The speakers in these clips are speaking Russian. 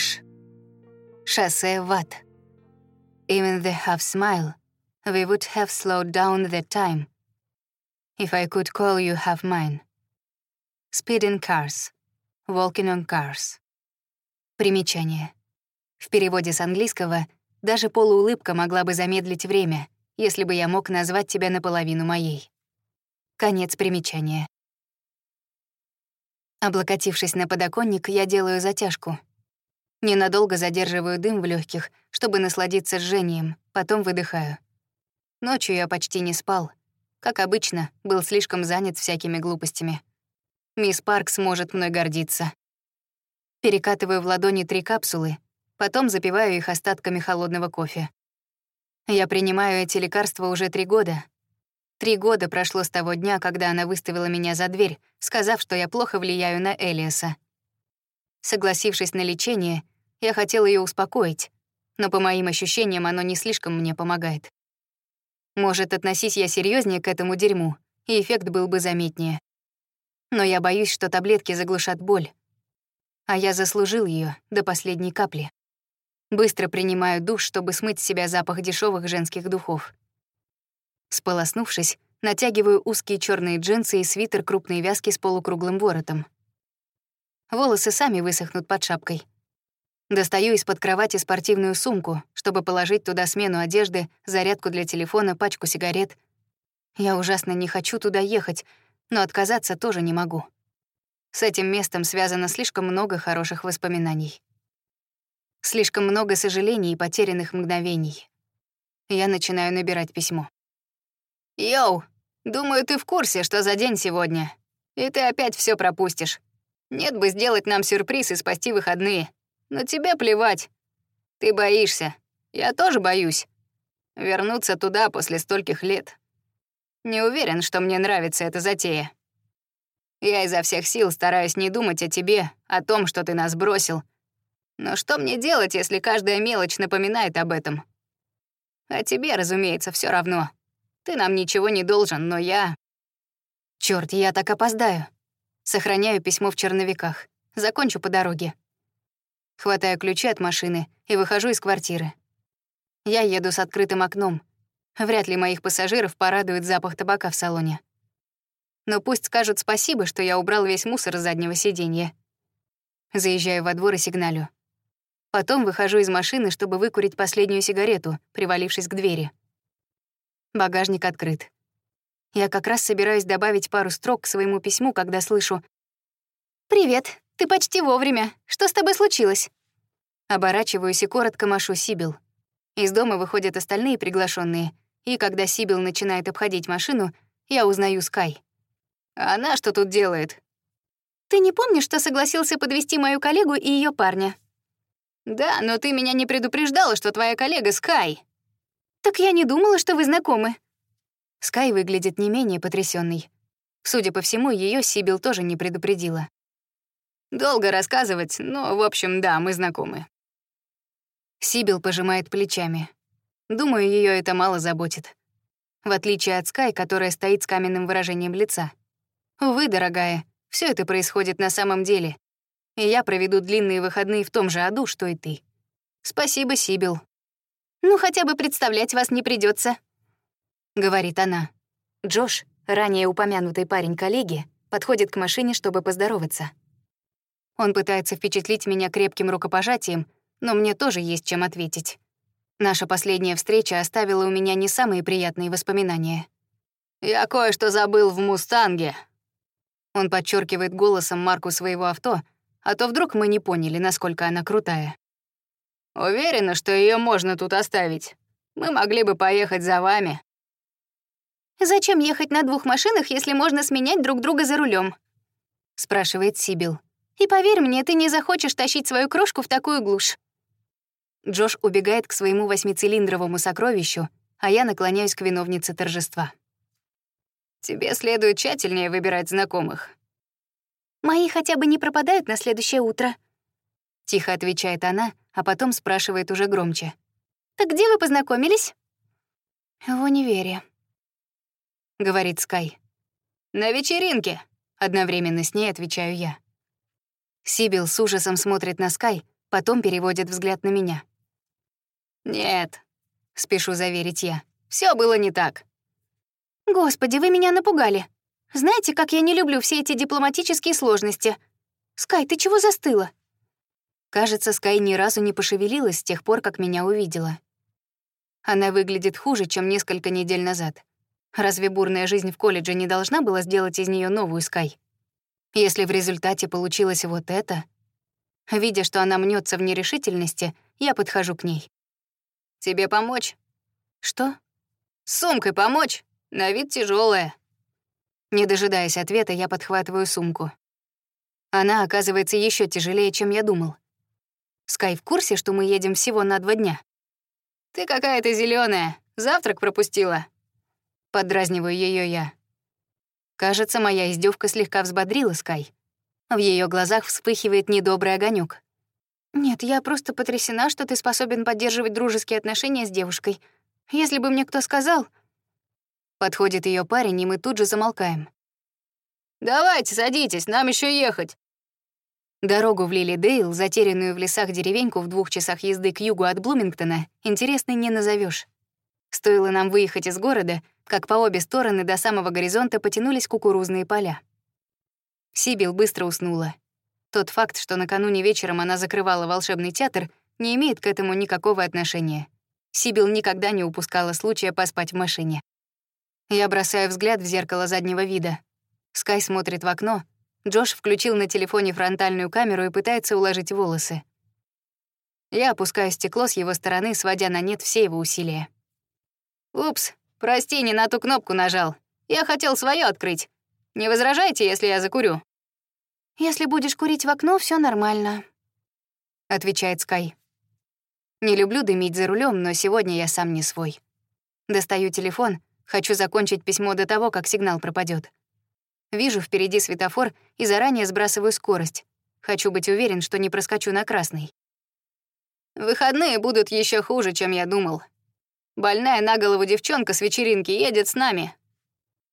Эш. Шоссе в ад. Even the half smile, we would have slowed down the time. If I could call you half mine. Speeding cars. Walking on cars. Примечание. В переводе с английского даже полуулыбка могла бы замедлить время, если бы я мог назвать тебя наполовину моей. Конец примечания. Облокотившись на подоконник, я делаю затяжку. Ненадолго задерживаю дым в легких, чтобы насладиться жжением, потом выдыхаю. Ночью я почти не спал. Как обычно, был слишком занят всякими глупостями. Мисс Паркс может мной гордиться. Перекатываю в ладони три капсулы, потом запиваю их остатками холодного кофе. Я принимаю эти лекарства уже три года. Три года прошло с того дня, когда она выставила меня за дверь, сказав, что я плохо влияю на Элиаса. Согласившись на лечение, я хотел ее успокоить, но по моим ощущениям оно не слишком мне помогает. Может, относись я серьезнее к этому дерьму, и эффект был бы заметнее. Но я боюсь, что таблетки заглушат боль. А я заслужил ее до последней капли. Быстро принимаю душ, чтобы смыть с себя запах дешевых женских духов. Сполоснувшись, натягиваю узкие черные джинсы и свитер крупной вязки с полукруглым воротом. Волосы сами высохнут под шапкой. Достаю из-под кровати спортивную сумку, чтобы положить туда смену одежды, зарядку для телефона, пачку сигарет. Я ужасно не хочу туда ехать, но отказаться тоже не могу. С этим местом связано слишком много хороших воспоминаний. Слишком много сожалений и потерянных мгновений. Я начинаю набирать письмо. «Йоу, думаю, ты в курсе, что за день сегодня. И ты опять все пропустишь. Нет бы сделать нам сюрприз и спасти выходные. Но тебе плевать. Ты боишься. Я тоже боюсь. Вернуться туда после стольких лет. Не уверен, что мне нравится эта затея. Я изо всех сил стараюсь не думать о тебе, о том, что ты нас бросил. Но что мне делать, если каждая мелочь напоминает об этом? А тебе, разумеется, все равно. Ты нам ничего не должен, но я... Черт, я так опоздаю. Сохраняю письмо в черновиках. Закончу по дороге. Хватаю ключи от машины и выхожу из квартиры. Я еду с открытым окном. Вряд ли моих пассажиров порадует запах табака в салоне. Но пусть скажут спасибо, что я убрал весь мусор с заднего сиденья. Заезжаю во двор и сигналю. Потом выхожу из машины, чтобы выкурить последнюю сигарету, привалившись к двери. Багажник открыт. Я как раз собираюсь добавить пару строк к своему письму, когда слышу «Привет, ты почти вовремя. Что с тобой случилось?» Оборачиваюсь и коротко машу Сибил. Из дома выходят остальные приглашенные, и когда Сибил начинает обходить машину, я узнаю Скай. «А она что тут делает?» «Ты не помнишь, что согласился подвести мою коллегу и ее парня?» «Да, но ты меня не предупреждала, что твоя коллега Скай», «Так я не думала, что вы знакомы». Скай выглядит не менее потрясенной. Судя по всему, ее Сибил тоже не предупредила. «Долго рассказывать, но, в общем, да, мы знакомы». Сибил пожимает плечами. Думаю, ее это мало заботит. В отличие от Скай, которая стоит с каменным выражением лица. Увы, дорогая, все это происходит на самом деле. И я проведу длинные выходные в том же аду, что и ты. Спасибо, Сибил. «Ну, хотя бы представлять вас не придется, говорит она. Джош, ранее упомянутый парень коллеги, подходит к машине, чтобы поздороваться. Он пытается впечатлить меня крепким рукопожатием, но мне тоже есть чем ответить. Наша последняя встреча оставила у меня не самые приятные воспоминания. «Я кое-что забыл в «Мустанге». Он подчеркивает голосом марку своего авто, а то вдруг мы не поняли, насколько она крутая. Уверена, что ее можно тут оставить. Мы могли бы поехать за вами. Зачем ехать на двух машинах, если можно сменять друг друга за рулем? спрашивает Сибил. И поверь мне, ты не захочешь тащить свою крошку в такую глушь. Джош убегает к своему восьмицилиндровому сокровищу, а я наклоняюсь к виновнице торжества. Тебе следует тщательнее выбирать знакомых. Мои хотя бы не пропадают на следующее утро. Тихо отвечает она, а потом спрашивает уже громче. «Так где вы познакомились?» «В универе», — говорит Скай. «На вечеринке», — одновременно с ней отвечаю я. Сибил с ужасом смотрит на Скай, Потом переводит взгляд на меня. «Нет», — спешу заверить я. Все было не так». «Господи, вы меня напугали. Знаете, как я не люблю все эти дипломатические сложности. Скай, ты чего застыла?» Кажется, Скай ни разу не пошевелилась с тех пор, как меня увидела. Она выглядит хуже, чем несколько недель назад. Разве бурная жизнь в колледже не должна была сделать из нее новую Скай? Если в результате получилось вот это... Видя, что она мнется в нерешительности, я подхожу к ней. «Тебе помочь?» «Что?» «С сумкой помочь? На вид тяжелая. Не дожидаясь ответа, я подхватываю сумку. Она оказывается еще тяжелее, чем я думал. Скай в курсе, что мы едем всего на два дня? «Ты какая-то зеленая. Завтрак пропустила». Подразниваю ее я. Кажется, моя издевка слегка взбодрила Скай. В ее глазах вспыхивает недобрый огонек. «Нет, я просто потрясена, что ты способен поддерживать дружеские отношения с девушкой. Если бы мне кто сказал...» Подходит ее парень, и мы тут же замолкаем. «Давайте, садитесь, нам еще ехать». Дорогу в Лили-Дейл, затерянную в лесах деревеньку в двух часах езды к югу от Блумингтона, интересной не назовешь. Стоило нам выехать из города, как по обе стороны до самого горизонта потянулись кукурузные поля. Сибил быстро уснула. Тот факт, что накануне вечером она закрывала волшебный театр, не имеет к этому никакого отношения. Сибил никогда не упускала случая поспать в машине. Я бросаю взгляд в зеркало заднего вида. Скай смотрит в окно, Джош включил на телефоне фронтальную камеру и пытается уложить волосы. Я опускаю стекло с его стороны, сводя на нет все его усилия. «Упс, прости, не на ту кнопку нажал. Я хотел свое открыть. Не возражайте, если я закурю?» «Если будешь курить в окно, все нормально», — отвечает Скай. Не люблю дымить за рулем, но сегодня я сам не свой. Достаю телефон, хочу закончить письмо до того, как сигнал пропадет. Вижу впереди светофор и заранее сбрасываю скорость. Хочу быть уверен, что не проскочу на красный. Выходные будут еще хуже, чем я думал. Больная на голову девчонка с вечеринки едет с нами.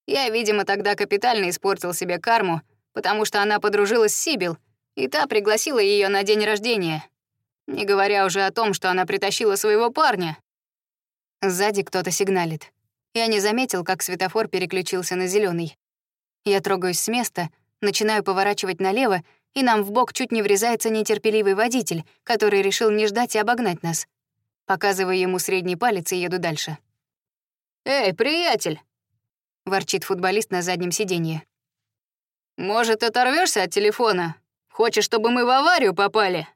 Я, видимо, тогда капитально испортил себе карму, потому что она подружилась с Сибил, и та пригласила ее на день рождения. Не говоря уже о том, что она притащила своего парня. Сзади кто-то сигналит. Я не заметил, как светофор переключился на зеленый. Я трогаюсь с места, начинаю поворачивать налево, и нам в бок чуть не врезается нетерпеливый водитель, который решил не ждать и обогнать нас. Показываю ему средний палец и еду дальше. «Эй, приятель!» — ворчит футболист на заднем сиденье. «Может, оторвешься от телефона? Хочешь, чтобы мы в аварию попали?»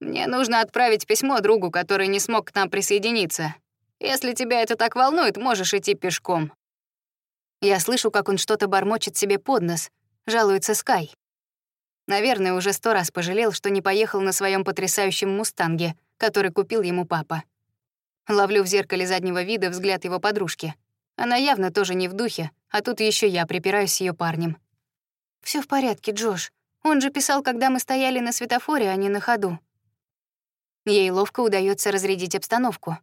«Мне нужно отправить письмо другу, который не смог к нам присоединиться. Если тебя это так волнует, можешь идти пешком». Я слышу, как он что-то бормочет себе под нос, жалуется Скай. Наверное, уже сто раз пожалел, что не поехал на своем потрясающем «Мустанге», который купил ему папа. Ловлю в зеркале заднего вида взгляд его подружки. Она явно тоже не в духе, а тут еще я припираюсь с ее парнем. Все в порядке, Джош. Он же писал, когда мы стояли на светофоре, а не на ходу. Ей ловко удается разрядить обстановку.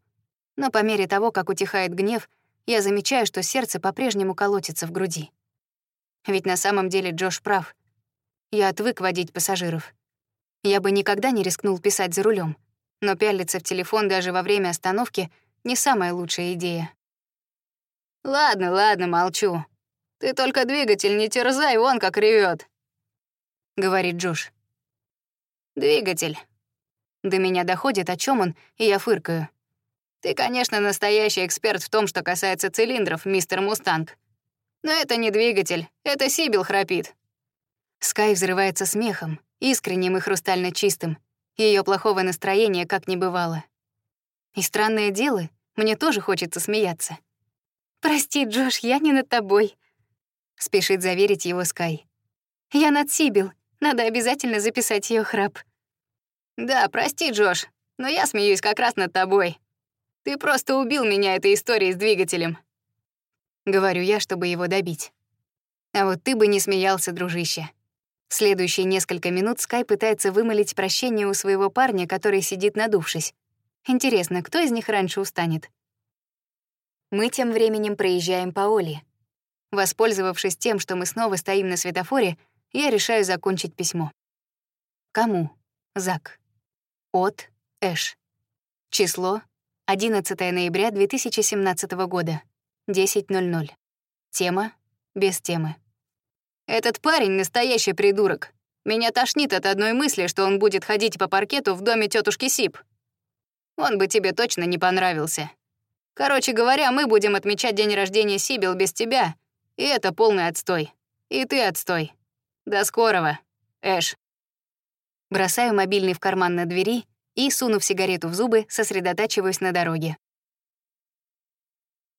Но по мере того, как утихает гнев, я замечаю, что сердце по-прежнему колотится в груди. Ведь на самом деле Джош прав. Я отвык водить пассажиров. Я бы никогда не рискнул писать за рулем, но пялиться в телефон даже во время остановки — не самая лучшая идея. «Ладно, ладно, молчу. Ты только двигатель не терзай, вон как ревет, говорит Джош. «Двигатель». До меня доходит, о чем он, и я фыркаю. Ты, конечно, настоящий эксперт в том, что касается цилиндров, мистер Мустанг. Но это не двигатель, это Сибил храпит. Скай взрывается смехом, искренним и хрустально чистым. Ее плохого настроения как не бывало. И странное дело, мне тоже хочется смеяться. «Прости, Джош, я не над тобой», — спешит заверить его Скай. «Я над Сибил, надо обязательно записать ее храп». «Да, прости, Джош, но я смеюсь как раз над тобой. Ты просто убил меня этой историей с двигателем. Говорю я, чтобы его добить. А вот ты бы не смеялся, дружище. Следующие несколько минут Скай пытается вымолить прощение у своего парня, который сидит надувшись. Интересно, кто из них раньше устанет? Мы тем временем проезжаем по Оли. Воспользовавшись тем, что мы снова стоим на светофоре, я решаю закончить письмо. Кому? Зак. От Эш. Число 11 ноября 2017 года. 10.00. Тема без темы. Этот парень — настоящий придурок. Меня тошнит от одной мысли, что он будет ходить по паркету в доме тетушки Сип. Он бы тебе точно не понравился. Короче говоря, мы будем отмечать день рождения Сибил без тебя, и это полный отстой. И ты отстой. До скорого, Эш. Бросаю мобильный в карман на двери и, сунув сигарету в зубы, сосредотачиваюсь на дороге.